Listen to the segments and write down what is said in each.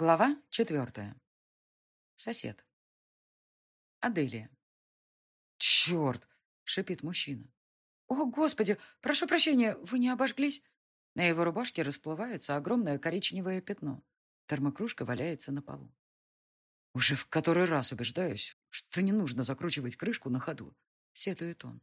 Глава четвертая. Сосед. Аделия. «Черт!» — шипит мужчина. «О, Господи! Прошу прощения, вы не обожглись?» На его рубашке расплывается огромное коричневое пятно. Термокружка валяется на полу. «Уже в который раз убеждаюсь, что не нужно закручивать крышку на ходу», — сетует он.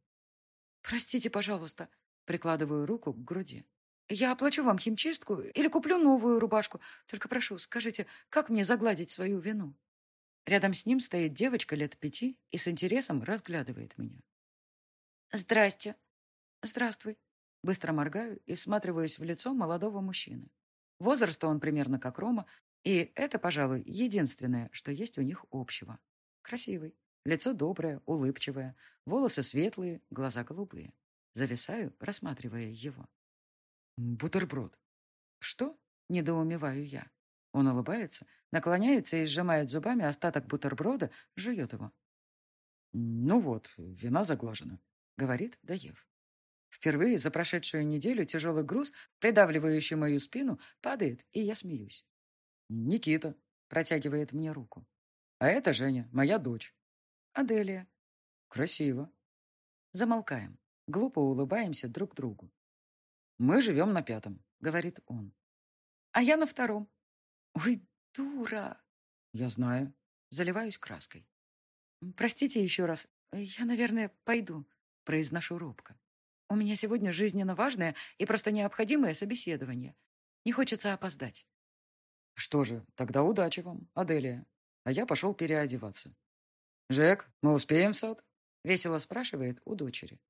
«Простите, пожалуйста», — прикладываю руку к груди. Я оплачу вам химчистку или куплю новую рубашку. Только прошу, скажите, как мне загладить свою вину?» Рядом с ним стоит девочка лет пяти и с интересом разглядывает меня. «Здрасте». «Здравствуй». Быстро моргаю и всматриваюсь в лицо молодого мужчины. Возраста он примерно как Рома, и это, пожалуй, единственное, что есть у них общего. Красивый, лицо доброе, улыбчивое, волосы светлые, глаза голубые. Зависаю, рассматривая его. «Бутерброд». «Что?» — недоумеваю я. Он улыбается, наклоняется и сжимает зубами остаток бутерброда, жует его. «Ну вот, вина заглажена», — говорит Даев. Впервые за прошедшую неделю тяжелый груз, придавливающий мою спину, падает, и я смеюсь. «Никита», — протягивает мне руку. «А это Женя, моя дочь». «Аделия». «Красиво». Замолкаем. Глупо улыбаемся друг другу. «Мы живем на пятом», — говорит он. «А я на втором». «Ой, дура!» «Я знаю». Заливаюсь краской. «Простите еще раз. Я, наверное, пойду», — произношу робко. «У меня сегодня жизненно важное и просто необходимое собеседование. Не хочется опоздать». «Что же, тогда удачи вам, Аделия. А я пошел переодеваться». «Жек, мы успеем в сад?» — весело спрашивает у дочери.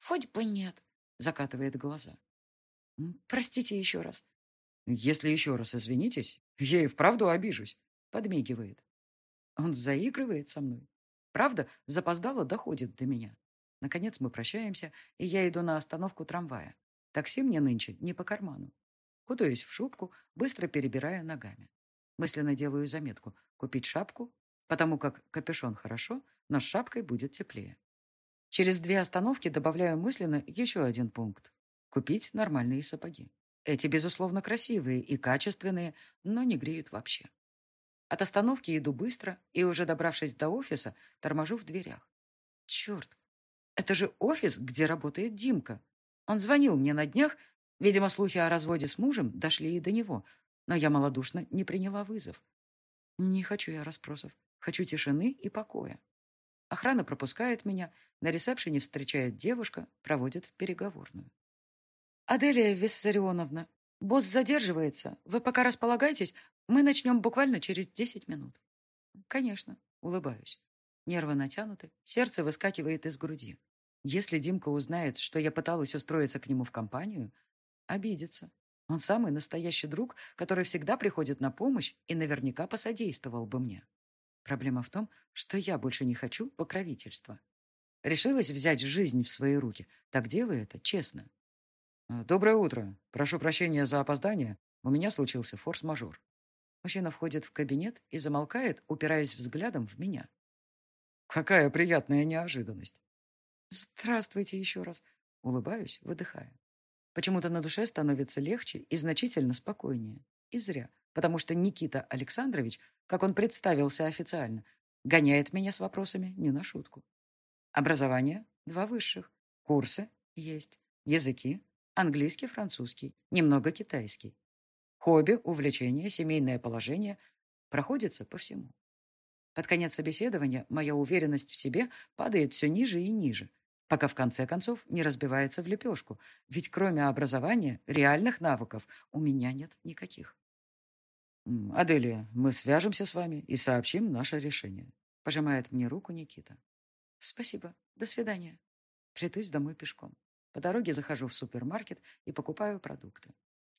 «Хоть бы нет», — закатывает глаза. «Простите еще раз». «Если еще раз извинитесь, я и вправду обижусь», — подмигивает. Он заигрывает со мной. Правда, запоздало доходит до меня. Наконец мы прощаемся, и я иду на остановку трамвая. Такси мне нынче не по карману. Кутаюсь в шубку, быстро перебирая ногами. Мысленно делаю заметку купить шапку, потому как капюшон хорошо, но с шапкой будет теплее. Через две остановки добавляю мысленно еще один пункт. Купить нормальные сапоги. Эти, безусловно, красивые и качественные, но не греют вообще. От остановки иду быстро и, уже добравшись до офиса, торможу в дверях. Черт, это же офис, где работает Димка. Он звонил мне на днях, видимо, слухи о разводе с мужем дошли и до него, но я малодушно не приняла вызов. Не хочу я расспросов, хочу тишины и покоя. Охрана пропускает меня, на ресепшене встречает девушка, проводит в переговорную. «Аделия Виссарионовна, босс задерживается. Вы пока располагайтесь, мы начнем буквально через десять минут». «Конечно», — улыбаюсь. Нервы натянуты, сердце выскакивает из груди. Если Димка узнает, что я пыталась устроиться к нему в компанию, обидится. Он самый настоящий друг, который всегда приходит на помощь и наверняка посодействовал бы мне. Проблема в том, что я больше не хочу покровительства. Решилась взять жизнь в свои руки, так делаю это честно. «Доброе утро. Прошу прощения за опоздание. У меня случился форс-мажор». Мужчина входит в кабинет и замолкает, упираясь взглядом в меня. «Какая приятная неожиданность!» «Здравствуйте еще раз!» Улыбаюсь, выдыхая. Почему-то на душе становится легче и значительно спокойнее. И зря, потому что Никита Александрович как он представился официально, гоняет меня с вопросами не на шутку. Образование – два высших. Курсы – есть. Языки – английский, французский, немного китайский. Хобби, увлечение, семейное положение – проходится по всему. Под конец собеседования моя уверенность в себе падает все ниже и ниже, пока в конце концов не разбивается в лепешку, ведь кроме образования реальных навыков у меня нет никаких. «Аделия, мы свяжемся с вами и сообщим наше решение», — пожимает мне руку Никита. «Спасибо. До свидания». Плетусь домой пешком. По дороге захожу в супермаркет и покупаю продукты.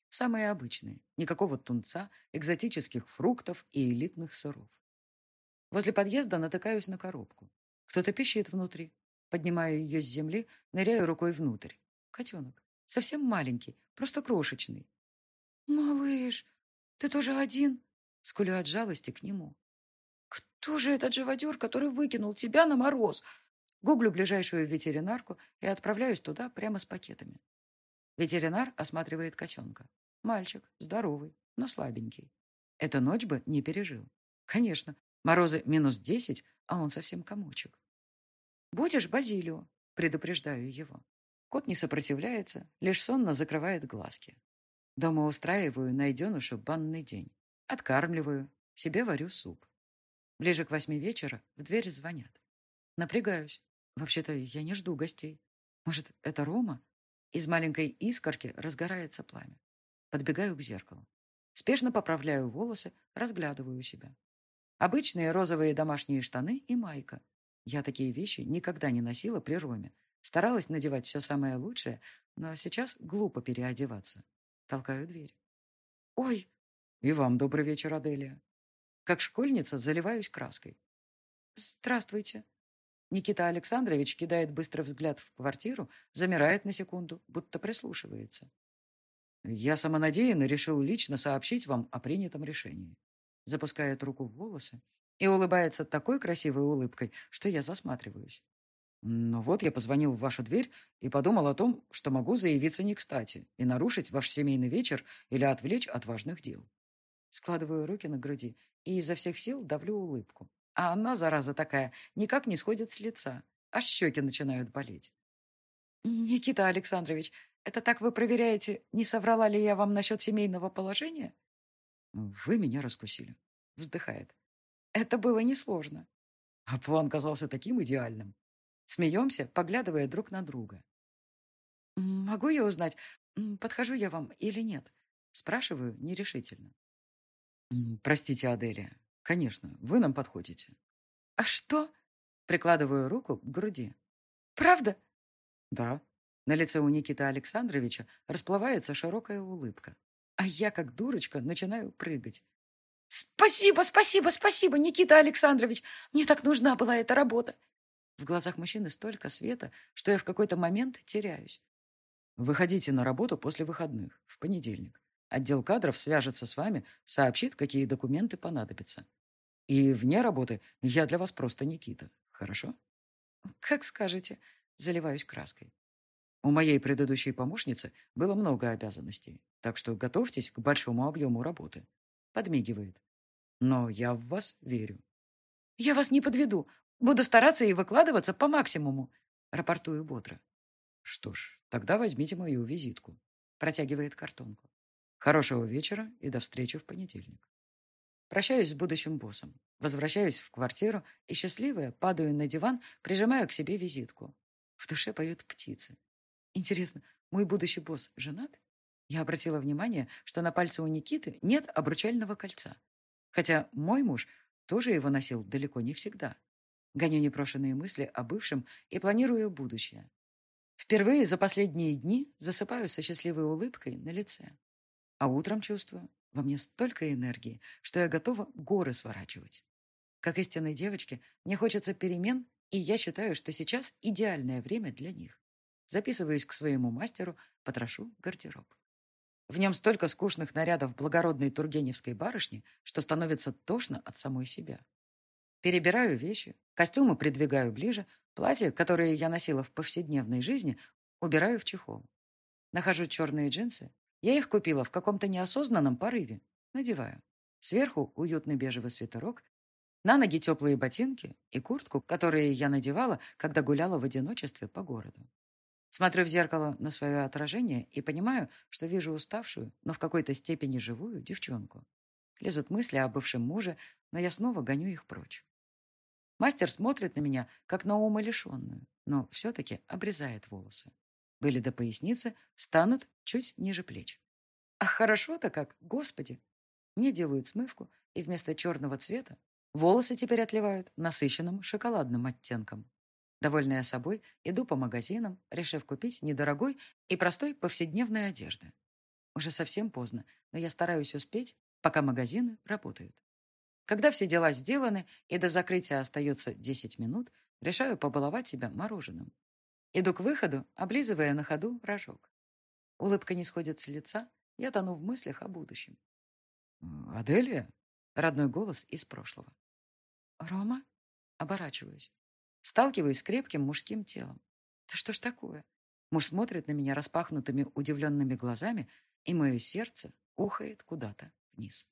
Самые обычные. Никакого тунца, экзотических фруктов и элитных сыров. Возле подъезда натыкаюсь на коробку. Кто-то пищит внутри. Поднимаю ее с земли, ныряю рукой внутрь. Котенок. Совсем маленький, просто крошечный. «Малыш!» «Ты тоже один?» Скулю от жалости к нему. «Кто же этот живодер, который выкинул тебя на мороз?» Гуглю ближайшую ветеринарку и отправляюсь туда прямо с пакетами. Ветеринар осматривает котенка. Мальчик, здоровый, но слабенький. Эту ночь бы не пережил. Конечно, морозы минус десять, а он совсем комочек. «Будешь Базилио?» — предупреждаю его. Кот не сопротивляется, лишь сонно закрывает глазки. Дома устраиваю найденышу банный день. Откармливаю, себе варю суп. Ближе к восьми вечера в дверь звонят. Напрягаюсь. Вообще-то я не жду гостей. Может, это Рома? Из маленькой искорки разгорается пламя. Подбегаю к зеркалу. Спешно поправляю волосы, разглядываю себя. Обычные розовые домашние штаны и майка. Я такие вещи никогда не носила при Роме. Старалась надевать все самое лучшее, но сейчас глупо переодеваться. Толкаю дверь. «Ой!» «И вам добрый вечер, Аделия!» Как школьница заливаюсь краской. «Здравствуйте!» Никита Александрович кидает быстрый взгляд в квартиру, замирает на секунду, будто прислушивается. Я самонадеянно решил лично сообщить вам о принятом решении. Запускает руку в волосы и улыбается такой красивой улыбкой, что я засматриваюсь. Но вот я позвонил в вашу дверь и подумал о том, что могу заявиться не кстати и нарушить ваш семейный вечер или отвлечь от важных дел. Складываю руки на груди и изо всех сил давлю улыбку. А она, зараза такая, никак не сходит с лица, аж щеки начинают болеть. «Никита Александрович, это так вы проверяете, не соврала ли я вам насчет семейного положения?» «Вы меня раскусили», — вздыхает. «Это было несложно». А план казался таким идеальным. Смеемся, поглядывая друг на друга. «Могу я узнать, подхожу я вам или нет?» Спрашиваю нерешительно. «Простите, Аделия. Конечно, вы нам подходите». «А что?» Прикладываю руку к груди. «Правда?» «Да». На лице у Никиты Александровича расплывается широкая улыбка. А я, как дурочка, начинаю прыгать. «Спасибо, спасибо, спасибо, Никита Александрович! Мне так нужна была эта работа!» В глазах мужчины столько света, что я в какой-то момент теряюсь. «Выходите на работу после выходных, в понедельник. Отдел кадров свяжется с вами, сообщит, какие документы понадобятся. И вне работы я для вас просто Никита. Хорошо? Как скажете. Заливаюсь краской. У моей предыдущей помощницы было много обязанностей, так что готовьтесь к большому объему работы. Подмигивает. Но я в вас верю. Я вас не подведу. Буду стараться и выкладываться по максимуму. Рапортую бодро. Что ж, тогда возьмите мою визитку. Протягивает картонку. Хорошего вечера и до встречи в понедельник. Прощаюсь с будущим боссом. Возвращаюсь в квартиру и, счастливая, падаю на диван, прижимаю к себе визитку. В душе поют птицы. Интересно, мой будущий босс женат? Я обратила внимание, что на пальце у Никиты нет обручального кольца. Хотя мой муж тоже его носил далеко не всегда. Гоню непрошенные мысли о бывшем и планирую будущее. Впервые за последние дни засыпаю со счастливой улыбкой на лице. А утром чувствую, во мне столько энергии, что я готова горы сворачивать. Как истинной девочке, мне хочется перемен, и я считаю, что сейчас идеальное время для них. Записываюсь к своему мастеру, потрошу гардероб. В нем столько скучных нарядов благородной тургеневской барышни, что становится тошно от самой себя. Перебираю вещи, костюмы придвигаю ближе, платья, которые я носила в повседневной жизни, убираю в чехол. Нахожу черные джинсы, я их купила в каком-то неосознанном порыве. Надеваю. Сверху уютный бежевый свитерок, на ноги теплые ботинки и куртку, которые я надевала, когда гуляла в одиночестве по городу. Смотрю в зеркало на свое отражение и понимаю, что вижу уставшую, но в какой-то степени живую девчонку. Лезут мысли о бывшем муже, но я снова гоню их прочь. Мастер смотрит на меня, как на умалишенную, но все-таки обрезает волосы были до поясницы, станут чуть ниже плеч. Ах, хорошо-то как, господи! Мне делают смывку, и вместо черного цвета волосы теперь отливают насыщенным шоколадным оттенком. Довольная собой, иду по магазинам, решив купить недорогой и простой повседневной одежды. Уже совсем поздно, но я стараюсь успеть, пока магазины работают. Когда все дела сделаны и до закрытия остается 10 минут, решаю побаловать себя мороженым. Иду к выходу, облизывая на ходу рожок. Улыбка не сходит с лица, я тону в мыслях о будущем. «Аделия?» — родной голос из прошлого. «Рома?» — оборачиваюсь. Сталкиваюсь с крепким мужским телом. Да что ж такое? Муж смотрит на меня распахнутыми удивленными глазами, и мое сердце ухает куда-то вниз.